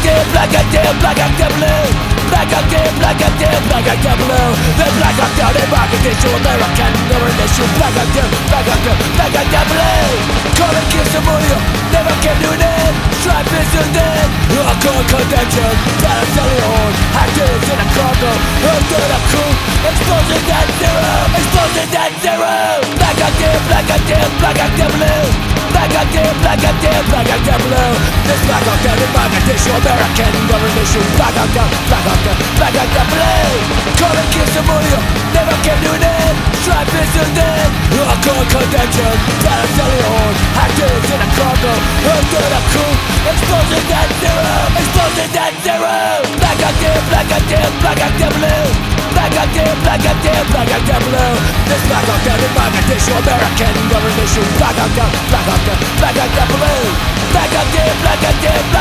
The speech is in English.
deal, black deal, black deal blue Black deal, black deal, black deal blue The black deal, the market issue American government issue Black deal, black black blue Calling kids to murió, never came to an end Stripe is the dead, a cold contention Paracelion, actors in a cargo. Under the crew, exposing that zero. Exposing that zero. Black deal, black black and blue Black and deal, black and deal, black and deal blue. This black and deal, black issue American government issue Black and deal, black and deal, black and deal blue. Calling kids to murió, never came to an end Stripe is the dead, a cold contention Paracelion, actors in a cargo. Under the crew, exposing that zero Exposing that zero. Black and deal, black and deal, black and deal blue black and issue American government issue Black and black and black and Black and black and black and Black